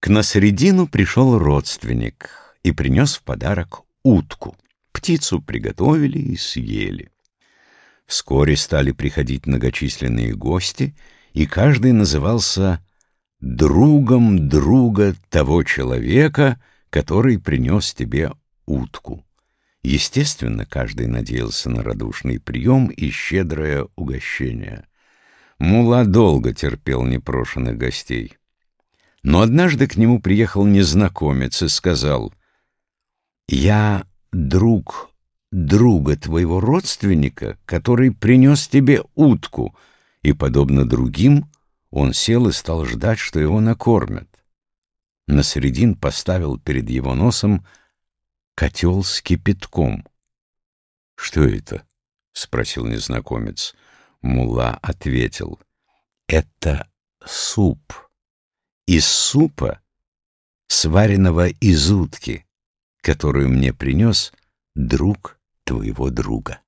К Насредину пришел родственник и принес в подарок утку. Птицу приготовили и съели. Вскоре стали приходить многочисленные гости, и каждый назывался другом друга того человека, который принес тебе утку. Естественно, каждый надеялся на радушный прием и щедрое угощение. Мула долго терпел непрошенных гостей. Но однажды к нему приехал незнакомец и сказал, «Я друг друга твоего родственника, который принес тебе утку, и, подобно другим, он сел и стал ждать, что его накормят. Насредин поставил перед его носом котел с кипятком. — Что это? — спросил незнакомец. Мула ответил. — Это суп. Из супа, сваренного из утки, которую мне принес друг твоего друга.